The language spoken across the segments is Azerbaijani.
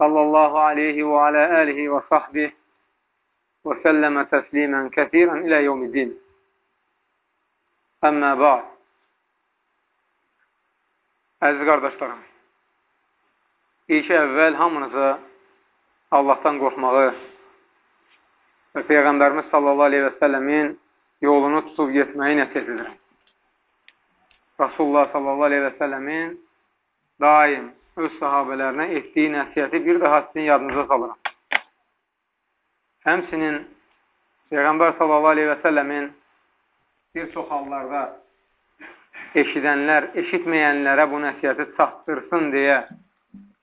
sallallahu aleyhi və alə əlihi və sahbih və səlləmə təslimən kəthirən ilə yevmiddin. Əmmə ba'd. Əziz qardaşlarım, ilk əvvəl hamınıza Allahdan qorxmağı və Peyğəmbərimiz sallallahu aleyhi və səlləmin yolunu tutub getməyi nəsib edirəm. Rasulullah sallallahu aleyhi və səlləmin daim öz sahabələrinə etdiyi nəsiyyəti bir daha sizin yadınıza salıram. Həmsinin Peyğəmbər səlləmin bir çox hallarda eşidənlər, eşitməyənlərə bu nəsiyyəti çatdırsın deyə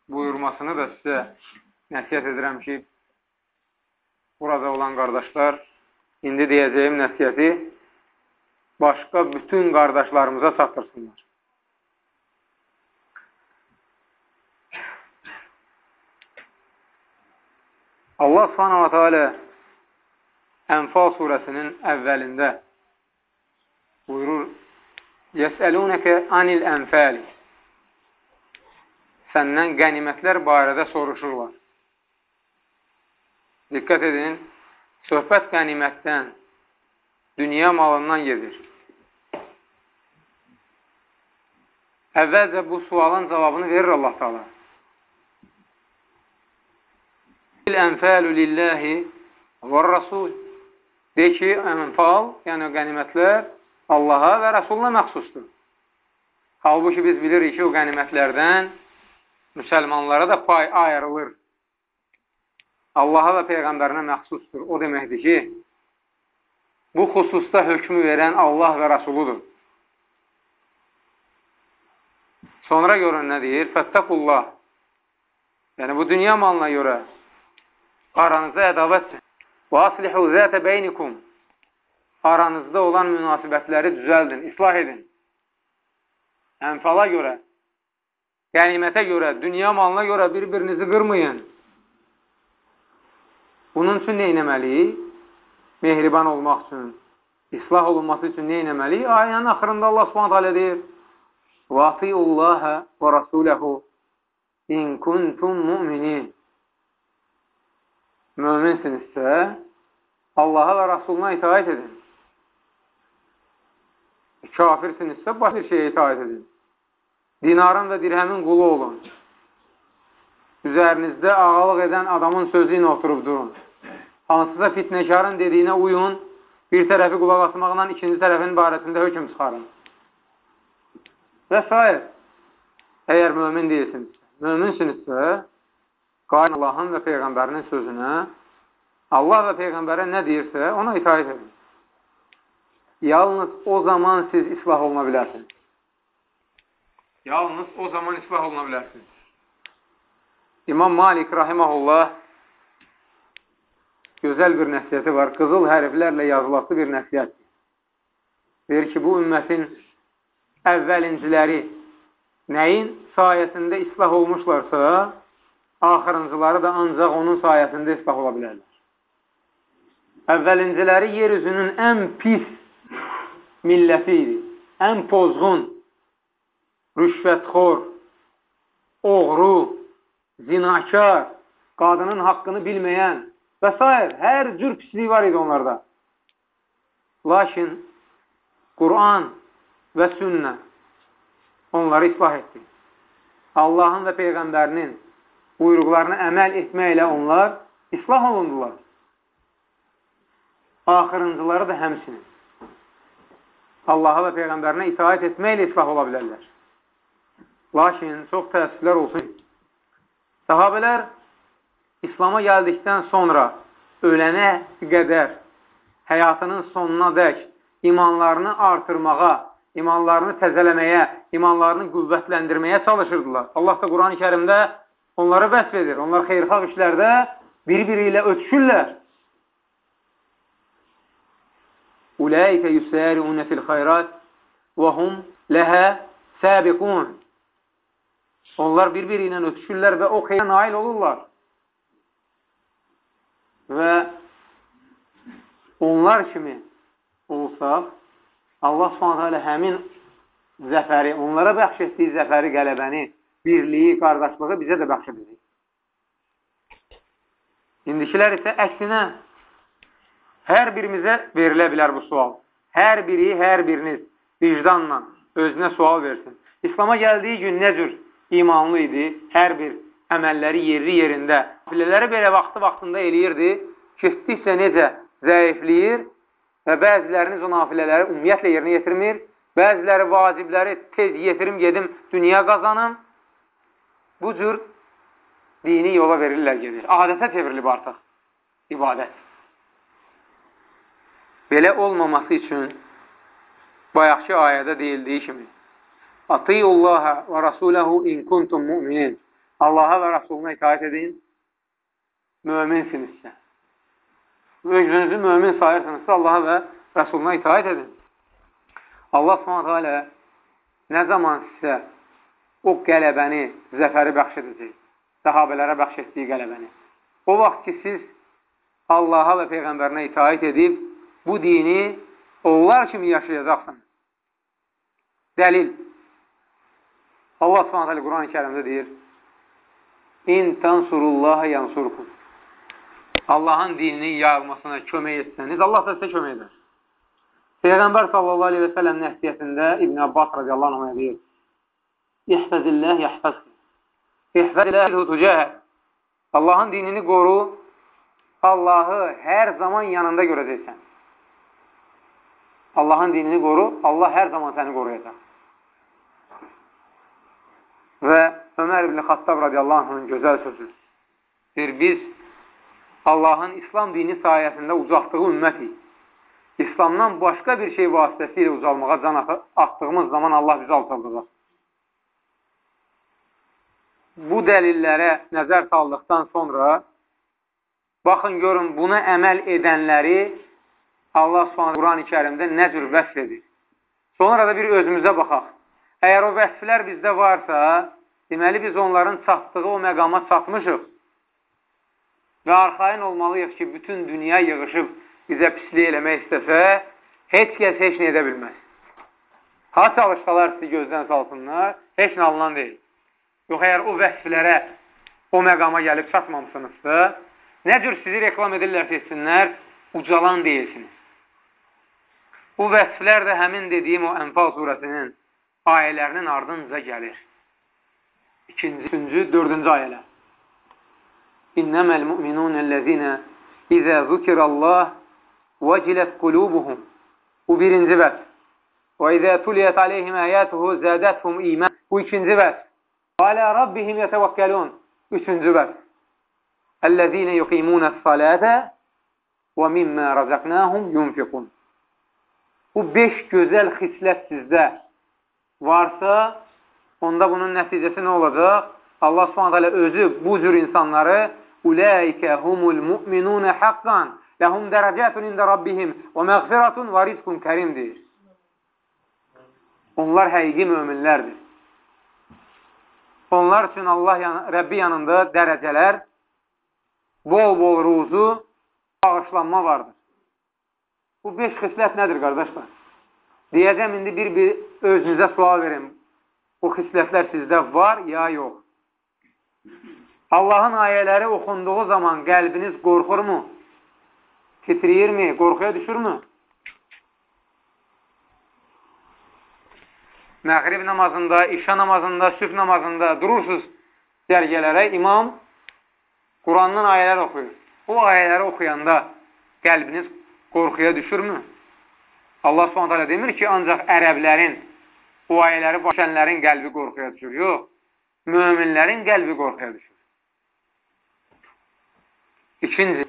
buyurmasını da sizə nəsiyyət edirəm ki, burada olan qardaşlar indi deyəcəyim nəsiyyəti başqa bütün qardaşlarımıza çatdırsınlar. Allah subhanahu wa ta'ala Ənfal surəsinin əvvəlində buyurur Yəsəlunəkə anil ənfəli Səndən qənimətlər barədə soruşurlar. Diqqət edin, söhbət qənimətdən, dünya malından gedir. Əvvəlcə bu sualın cavabını verir Allah Taala. Ənfəlu lillahi və rasul. De ki, ənfal, yəni qənimətlər Allaha və Rasuluna məxsusdur. Halbuki biz bilirik ki, o qənimətlərdən müsəlmanlara da pay ayrılır. Allaha və Peyğəmbərinə məxsusdur. O deməkdir ki, bu xüsusda hökmü verən Allah və Rasuludur. Sonra görün nə deyir? Fəttəqullah. Yəni, bu dünya malına görə aranızda ədavətdir. Və aslihu zətə beynikum aranızda olan münasibətləri düzəldin, islah edin. Ənfala görə, qənimətə görə, dünya malına görə bir-birinizi qırmayın. Bunun üçün nə etməliyik? Mehriban olmaq üçün, islah olunması üçün nə etməliyik? Ayənin axırında Allah subhanət hələ deyir, وَاطِعُ اللّٰهَ وَرَسُولَهُ اِنْ كُنْتُمْ مُؤْمِنِينَ Möminsinizsə, Allaha və Rasuluna itaət edin kafirsinizsə, başqa bir şeyə itaət edin. Dinarın və dirhəmin qulu olun. Üzərinizdə ağalıq edən adamın sözü ilə oturub durun. Hansısa fitnəkarın dediyinə uyun, bir tərəfi qulaq asmaqla ikinci tərəfin barəsində hökum çıxarın. Və s. Əgər mömin deyilsinizsə, möminsinizsə, qayn Allahın və Peyğəmbərinin sözünə, Allah və Peyğəmbərə nə deyirsə, ona itaət edin. Yalnız o zaman siz islah oluna bilərsiniz. Yalnız o zaman islah oluna bilərsiniz. İmam Malik rahiməhullah gözəl bir nəsiyyəti var. Qızıl hərflərlə yazılası bir nəsiyyət. Deyir ki, bu ümmətin əvvəlinciləri nəyin sayəsində islah olmuşlarsa, axırıncıları da ancaq onun sayəsində islah ola bilərlər. Əvvəlinciləri yer üzünün ən pis milləti idi. Ən pozğun, rüşvətxor, oğru, zinakar, qadının haqqını bilməyən və s. hər cür pisliyi var idi onlarda. Lakin Quran və sünnə onları islah etdi. Allahın və Peyğəmbərinin buyruqlarına əməl etməklə onlar islah olundular. Axırıncıları da həmsinin. Allaha və Peyğəmbərinə itaət etməklə islah ola bilərlər. Lakin çox təəssüflər olsun. Sahabələr İslama gəldikdən sonra ölənə qədər həyatının sonuna dək imanlarını artırmağa, imanlarını təzələməyə, imanlarını qüvvətləndirməyə çalışırdılar. Allah da Quran-ı kərimdə onları vəsf edir. Onlar xeyrxalq işlərdə bir-biri ilə ötüşürlər. Ulaikə yusari'un fil xeyrat və hum ləhə səbiqun. Onlar bir-biri ilə ötüşürlər və o xeyrə nail olurlar. Və onlar kimi olsaq, Allah s.ə.v. həmin zəfəri, onlara bəxş etdiyi zəfəri, qələbəni, birliyi, qardaşlığı bizə də bəxş edəcək. İndikilər isə əksinə hər birimizə verilə bilər bu sual. Hər biri, hər biriniz vicdanla özünə sual versin. İslama gəldiyi gün nə cür imanlı idi? Hər bir əməlləri yerli yerində. Nafilələri belə vaxtı-vaxtında eləyirdi. Getdikcə necə zəifləyir və bəziləriniz o nafilələri ümumiyyətlə yerinə yetirmir. Bəziləri vacibləri tez yetirim, gedim, dünya qazanım. Bu cür dini yola verirlər, gedir. Adətə çevrilib artıq ibadət. Belə olmaması üçün bayaqki ayədə deyildiyi kimi Atiyyullaha və rasuləhu in kuntum mu'minin Allaha və Rasuluna itaət edin möminsinizsə. Özünüzü mömin sayırsınızsa Allaha və Rasuluna itaət edin. Allah s.ə.v nə zaman sizə o qələbəni, zəfəri bəxş edəcək? Səhabələrə bəxş etdiyi qələbəni. O vaxt ki, siz Allaha və Peyğəmbərinə itaət edib, bu dini onlar kimi yaşayacaqsınız. Dəlil. Allah s.ə.v. Quran-ı kərimdə deyir, İn tansurullaha yansurkum. Allahın dininin yayılmasına kömək etsəniz, Allah da sizə kömək edər. Peyğəmbər sallallahu aleyhi və sələm nəhdiyyətində İbn Abbas radiyallahu anh deyir, İhfəzilləh yəhfəzsin. İhfəzilləhu tücəhət. Allahın dinini qoru, Allahı hər zaman yanında görəcəksən. Allahın dinini qoru, Allah hər zaman səni qoruyacaq. Və Ömər ibn Xattab radiyallahu anhın gözəl sözü. Deyir, biz Allahın İslam dini sayəsində ucaqdığı ümmətik. İslamdan başqa bir şey vasitəsilə ucalmağa can atdığımız zaman Allah bizi alçaldacaq bu dəlillərə nəzər saldıqdan sonra baxın, görün, buna əməl edənləri Allah s.ə. Quran-ı kərimdə nə cür vəsf edir. Sonra da bir özümüzə baxaq. Əgər o vəsflər bizdə varsa, deməli biz onların çatdığı o məqama çatmışıq. Və arxain olmalıyıq ki, bütün dünya yığışıb bizə pislik eləmək istəsə, heç kəs heç nə edə bilməz. Ha çalışsalar sizi gözdən salsınlar, heç nə alınan deyil. Yox, əgər o vəsflərə, o məqama gəlib çatmamışsınızsa, nə cür sizi reklam edirlərsə etsinlər, ucalan deyilsiniz. Bu vəsflər də həmin dediyim o Ənfal surəsinin ayələrinin ardınca gəlir. İkinci, üçüncü, dördüncü ayələr. İnnəməl müminunəl-ləzinə İzə zükirəllah vəcilət qulubuhum Bu birinci vəsf. Və izə tuliyyət aleyhim əyətuhu zədəthum imən Bu ikinci vəsf. Alə Rabbihim yətəvəkkəlun. Üçüncü bəs. Əllezine yuqimunə salətə və mimmə rəzəqnəhum yunfiqun. Bu beş gözəl xislət sizdə varsa, onda bunun nəticəsi nə olacaq? Allah subhanət özü bu cür insanları Uləikə humul mu'minunə haqqan ləhum dərəcətun ində Rabbihim və məğfiratun və rizqun kərim deyir. Onlar həqiqi möminlərdir. Onlar üçün Allah yan Rəbbi yanında dərəcələr, bol-bol ruzu, bağışlanma vardır. Bu beş xislət nədir, qardaşlar? Deyəcəm, indi bir-bir özünüzə sual verin. Bu xislətlər sizdə var, ya yox? Allahın ayələri oxunduğu zaman qəlbiniz qorxurmu? Titriyirmi? Qorxuya düşürmü? Məğrib namazında, işa namazında, süf namazında durursunuz dərgələrə, imam Qurandan ayələr oxuyur. O ayələri oxuyanda qəlbiniz qorxuya düşürmü? Allah s.ə.v demir ki, ancaq ərəblərin, o ayələri başənlərin qəlbi qorxuya düşür. Yox, möminlərin qəlbi qorxuya düşür. İkinci,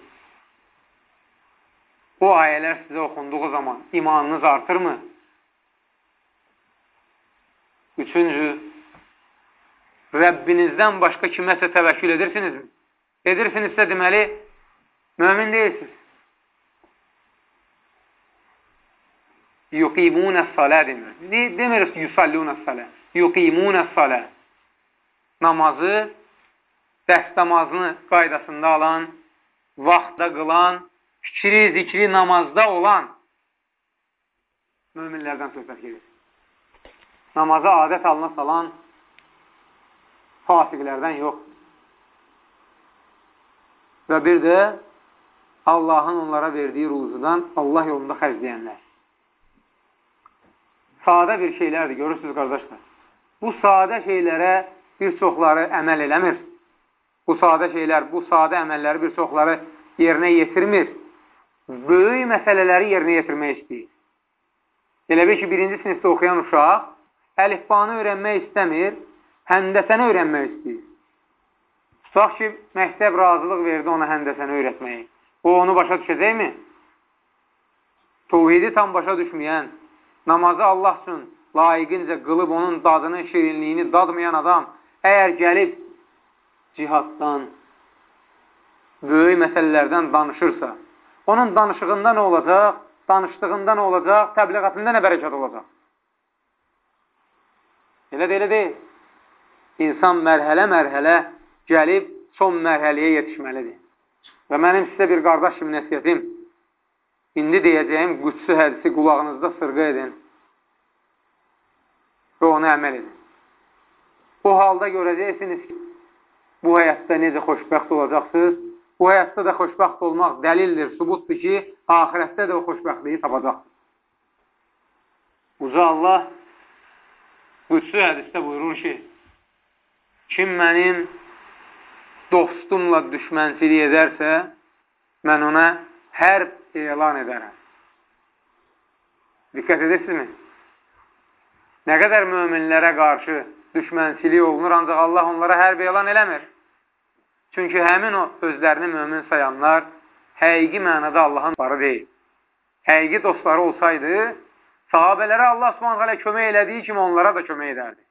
o ayələr sizə oxunduğu zaman imanınız artırmı? Üçüncü, Rəbbinizdən başqa kiməsə təvəkkül edirsinizmi? Edirsinizsə deməli, mömin deyilsiniz. Yuqimunə salə demir. Demir yusallunə salə. Yuqimunə salə. Namazı, dərs namazını qaydasında alan, vaxtda qılan, fikri, zikri namazda olan möminlərdən söhbət gedir. Namaza adət alına salan fasiqlərdən yox. Və bir də Allahın onlara verdiyi ruzudan Allah yolunda xərcləyənlər. Sadə bir şeylərdir, görürsünüz qardaşlar. Bu sadə şeylərə bir çoxları əməl eləmir. Bu sadə şeylər, bu sadə əməlləri bir çoxları yerinə yetirmir. Böyük məsələləri yerinə yetirmək istəyir. Elə bir ki, birinci sinifdə oxuyan uşaq əlifbanı öyrənmək istəmir, həndəsəni öyrənmək istəyir. Tutaq ki, məktəb razılıq verdi ona həndəsəni öyrətməyi. O, onu başa düşəcəkmi? Tuvhidi tam başa düşməyən, namazı Allah üçün layiqincə qılıb onun dadını, şirinliyini dadmayan adam əgər gəlib cihaddan, böyük məsələlərdən danışırsa, onun danışığında nə olacaq? danışdığında nə olacaq? Təbliğatında nə bərəkət olacaq? Elə də elə deyil. İnsan mərhələ-mərhələ gəlib son mərhələyə yetişməlidir. Və mənim sizə bir qardaş kimi nəsiyyətim, indi deyəcəyim qüdsü hədisi qulağınızda sırqa edin və onu əməl edin. Bu halda görəcəksiniz ki, bu həyatda necə xoşbəxt olacaqsınız bu həyatda da xoşbəxt olmaq dəlildir, subutdur ki, ahirətdə də o xoşbəxtliyi tapacaqdır. Uca Allah qüdsü hədisdə buyurur ki, kim mənim dostumla düşmənçilik edərsə, mən ona hərb elan edərəm. Diqqət edirsinizmi? Nə qədər möminlərə qarşı düşmənçilik olunur, ancaq Allah onlara hərb elan eləmir. Çünki həmin o özlərini mömin sayanlar həqiqi mənada Allahın barı deyil. Həqiqi dostları olsaydı, sahabələrə Allah subhanət hələ kömək elədiyi kimi onlara da kömək edərdi.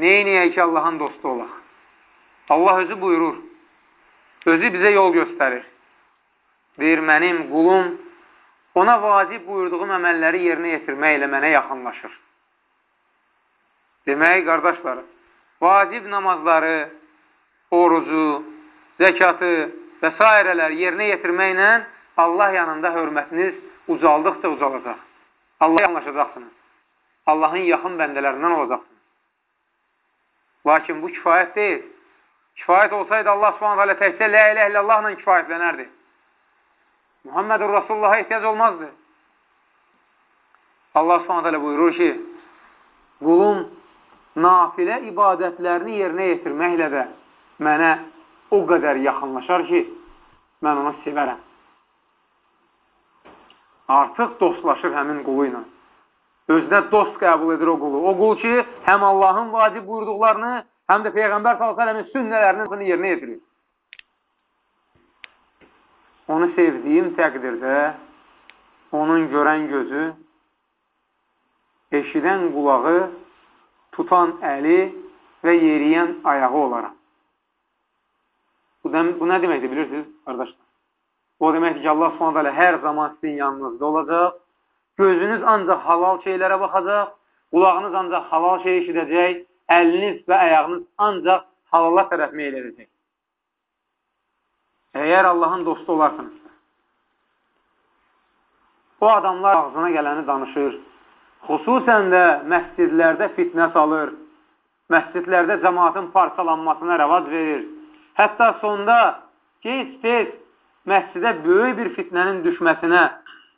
Neyniyək ki, Allahın dostu olaq? Allah özü buyurur, özü bizə yol göstərir. Deyir, mənim qulum ona vacib buyurduğum əməlləri yerinə yetirmək ilə mənə yaxınlaşır. Demək, qardaşlarım, vacib namazları, orucu, zəkatı və s. yerinə yetirməklə Allah yanında hörmətiniz ucaldıqca ucalacaq. Allah anlaşacaqsınız. Allahın yaxın bəndələrindən olacaqsınız. Lakin bu kifayət deyil. Kifayət olsaydı Allah subhanət hələ təkcə lə ilə illallahla kifayətlənərdi. Muhammedur Rasulullah'a ehtiyac olmazdı. Allah subhanət hələ buyurur ki, qulum nafilə ibadətlərini yerinə yetirməklə də mənə o qədər yaxınlaşar ki, mən onu sevərəm. Artıq dostlaşır həmin qulu ilə. Özünə dost qəbul edir o qulu. O qul ki, həm Allahın vacib buyurduqlarını, həm də Peyğəmbər s.ə.v-in sünnələrini yerinə yetirir. Onu sevdiyim təqdirdə onun görən gözü, eşidən qulağı tutan əli və yeriyən ayağı olaram. Bu, bu nə deməkdir, bilirsiniz, qardaşlar? O deməkdir ki, Allah s.ə.v. hər zaman sizin yanınızda olacaq, gözünüz ancaq halal şeylərə baxacaq, qulağınız ancaq halal şey eşidəcək, əliniz və ayağınız ancaq halala tərəf meyl edəcək. Əgər Allahın dostu olarsınızsa, o adamlar ağzına gələni danışır, Xüsusən də məscidlərdə fitnə salır, məscidlərdə cəmaatın parçalanmasına rəvac verir. Hətta sonda gec-tez məscidə böyük bir fitnənin düşməsinə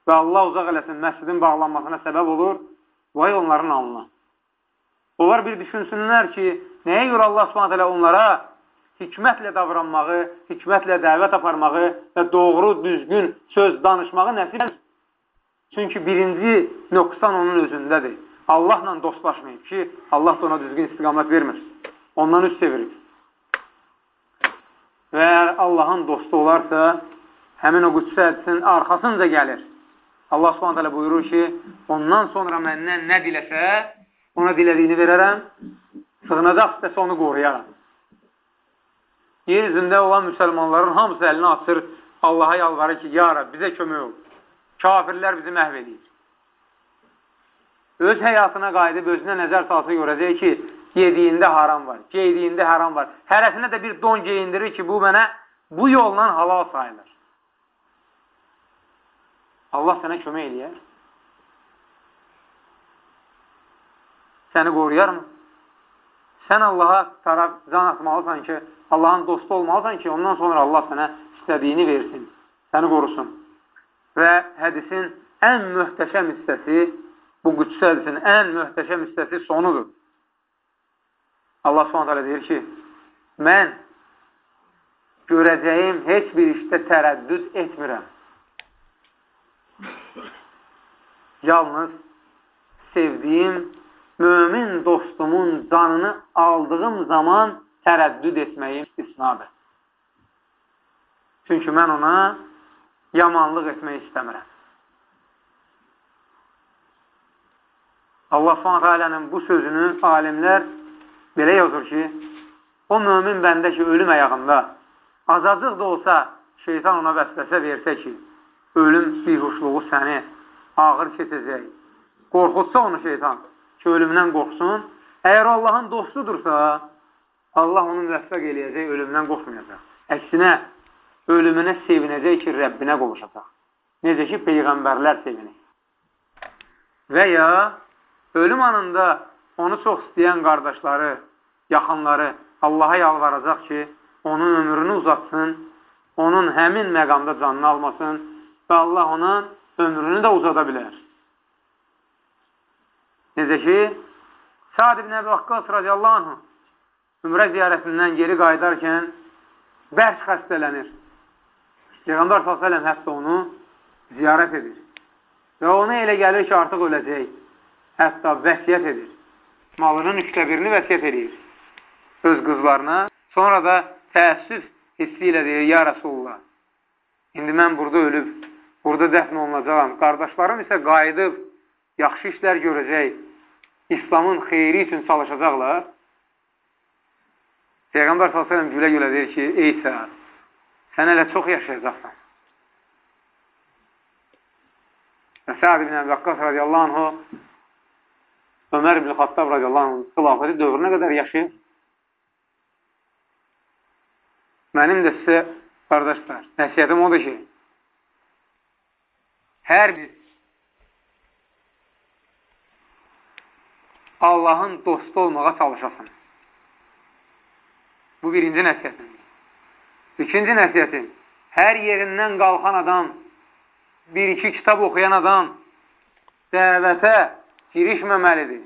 və Allah uzaq eləsin, məscidin bağlanmasına səbəb olur, vay onların alına. Onlar bir düşünsünlər ki, nəyə görə Allah subhanət onlara hikmətlə davranmağı, hikmətlə dəvət aparmağı və doğru, düzgün söz danışmağı nəsib Çünki birinci nöqsan onun özündədir. Allahla dostlaşmayıb ki, Allah da ona düzgün istiqamət vermir. Ondan üst çevirir. Və əgər Allahın dostu olarsa, həmin o qüdsə hədisin arxasınca gəlir. Allah subhanət hələ buyurur ki, ondan sonra məndən nə diləsə, ona dilədiyini verərəm, sığınacaqsa onu qoruyaram. Yer üzündə olan müsəlmanların hamısı əlini açır, Allaha yalvarır ki, ya Rab, bizə kömək ol. Kafirlər bizi məhv edir. Öz həyatına qayıdıb, özünə nəzər salsa görəcək ki, yediyində haram var, geydiyində haram var. Hərəsinə də bir don geyindirir ki, bu mənə bu yolla halal sayılır. Allah sənə kömək eləyər. Səni qoruyarmı? Sən Allaha taraf can atmalısan ki, Allahın dostu olmalısan ki, ondan sonra Allah sənə istədiyini versin, səni qorusun. Və hədisin ən möhtəşəm hissəsi, bu qüdüs hədisin ən möhtəşəm hissəsi sonudur. Allah s.ə. deyir ki, mən görəcəyim heç bir işdə tərəddüd etmirəm. Yalnız sevdiyim mömin dostumun canını aldığım zaman tərəddüd etməyim istisnadır. Çünki mən ona yamanlıq etmək istəmirəm. Allah s.ə.nin bu sözünü alimlər belə yazır ki, o mömin bəndə ki, ölüm əyağında azacıq da olsa şeytan ona vəsvəsə versə ki, ölüm bihuşluğu səni ağır keçəcək. Qorxutsa onu şeytan ki, ölümdən qorxsun. Əgər Allahın dostudursa, Allah onun vəsvəq eləyəcək, ölümdən qorxmayacaq. Əksinə, ölümünə sevinəcək ki, Rəbbinə qovuşacaq. Necə ki, Peyğəmbərlər sevinir. Və ya ölüm anında onu çox istəyən qardaşları, yaxınları Allaha yalvaracaq ki, onun ömrünü uzatsın, onun həmin məqamda canını almasın və Allah ona ömrünü də uzada bilər. Necə ki, Sa'd ibn Əbi Vakqas radiyallahu anh ümrə ziyarətindən geri qayıdarkən bərk xəstələnir. Peyğəmbər s.ə.v hətta onu ziyarət edir. Və ona elə gəlir ki, artıq öləcək. Hətta vəsiyyət edir. Malının üçdə birini vəsiyyət edir. Öz qızlarına. Sonra da təəssüf hissi ilə deyir, ya Rasulullah, indi mən burada ölüb, burada dəfn olunacaqam. Qardaşlarım isə qayıdıb, yaxşı işlər görəcək, İslamın xeyri üçün çalışacaqlar. Peyğəmbər s.ə.v gülə-gülə deyir ki, ey Səad, sən hələ çox yaşayacaqsan. Və Səad ibn Əbqas radiyallahu anhu Ömər ibn Xattab radiyallahu anhu xilafəti dövrünə qədər yaşayır. Mənim də sizə, qardaşlar, nəsiyyətim odur ki, hər bir Allahın dostu olmağa çalışasın. Bu birinci nəsiyyətimdir. İkinci nəsiyyətim, hər yerindən qalxan adam, bir-iki kitab oxuyan adam dəvətə girişməməlidir.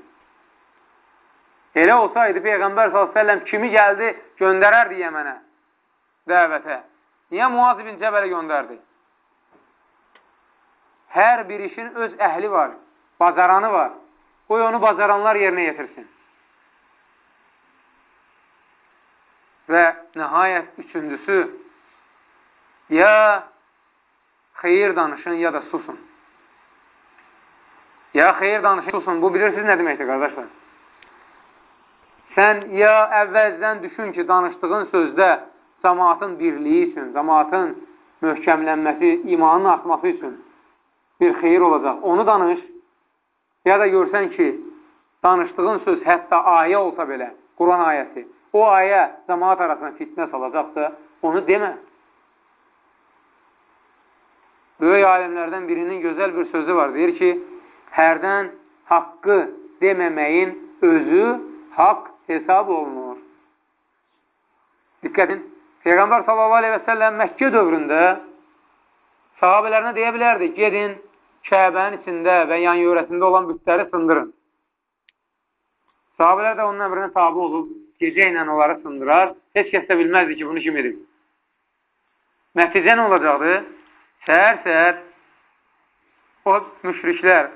Elə olsaydı Peyğəmbər s.ə.v kimi gəldi, göndərərdi Yəmənə dəvətə. Niyə Muaz ibn Cəbələ göndərdi? Hər bir işin öz əhli var, bacaranı var. Qoy onu bacaranlar yerinə yetirsin. Və nəhayət üçüncüsü, ya xeyir danışın, ya da susun. Ya xeyir danışın, susun. Bu bilirsiniz nə deməkdir, qardaşlar? Sən ya əvvəldən düşün ki, danışdığın sözdə cəmaatın birliyi üçün, cəmaatın möhkəmlənməsi, imanın artması üçün bir xeyir olacaq. Onu danış. Ya da görsən ki, danışdığın söz hətta ayə olsa belə, Quran ayəsi, o ayə cəmaat arasına fitnə salacaqsa, onu demə. Böyük alimlərdən birinin gözəl bir sözü var. Deyir ki, hərdən haqqı deməməyin özü haqq hesab olunur. Diqqətin, Peyğəmbər sallallahu aleyhi və səlləm Məkkə dövründə sahabələrinə deyə bilərdi, gedin Kəbənin içində və yan yörəsində olan bütləri sındırın. Sahabələr də onun əmrinə tabi olub, gecə ilə onları sındırar. Heç kəs də bilməzdi ki, bunu kim edib. Nəticə nə olacaqdı? Səhər-səhər o müşriklər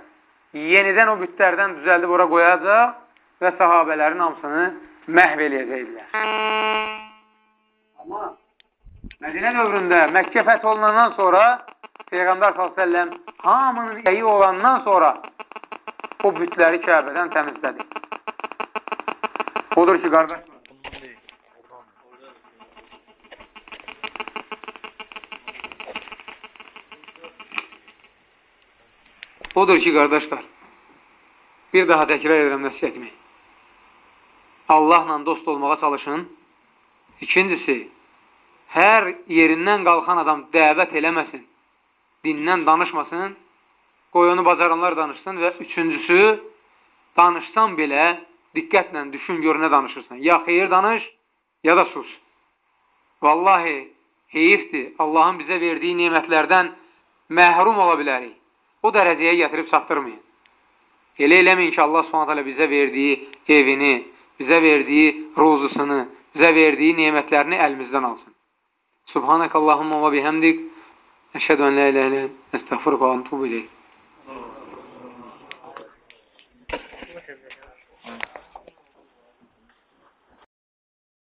yenidən o bütlərdən düzəldib ora qoyacaq və sahabələrin hamısını məhv eləyəcəkdilər. Amma Mədinə dövründə Məkkə fəth olunandan sonra Peyğəmbər s.ə.v hamının əyi olandan sonra o bütləri Kəbədən təmizlədi. Odur ki, qardaş, odur ki, qardaşlar, bir daha təkrar edirəm nəsiyyətimi. Allahla dost olmağa çalışın. İkincisi, hər yerindən qalxan adam dəvət eləməsin, dindən danışmasın, qoy onu bacaranlar danışsın və üçüncüsü, danışsan belə diqqətlə düşün, gör nə danışırsan. Ya xeyir danış, ya da sus. Vallahi, heyifdir, Allahın bizə verdiyi nemətlərdən məhrum ola bilərik. O dərəcəyə gətirib çatdırmayın. Elə eləməyin ki, Allah s.ə.v bizə verdiyi evini, bizə verdiyi rozusunu, bizə verdiyi nemətlərini əlimizdən alsın. Subhanək Allahumma və bihəmdik. Əşhədu ən la ilə ilə əstəğfirqə və antubu iləyik.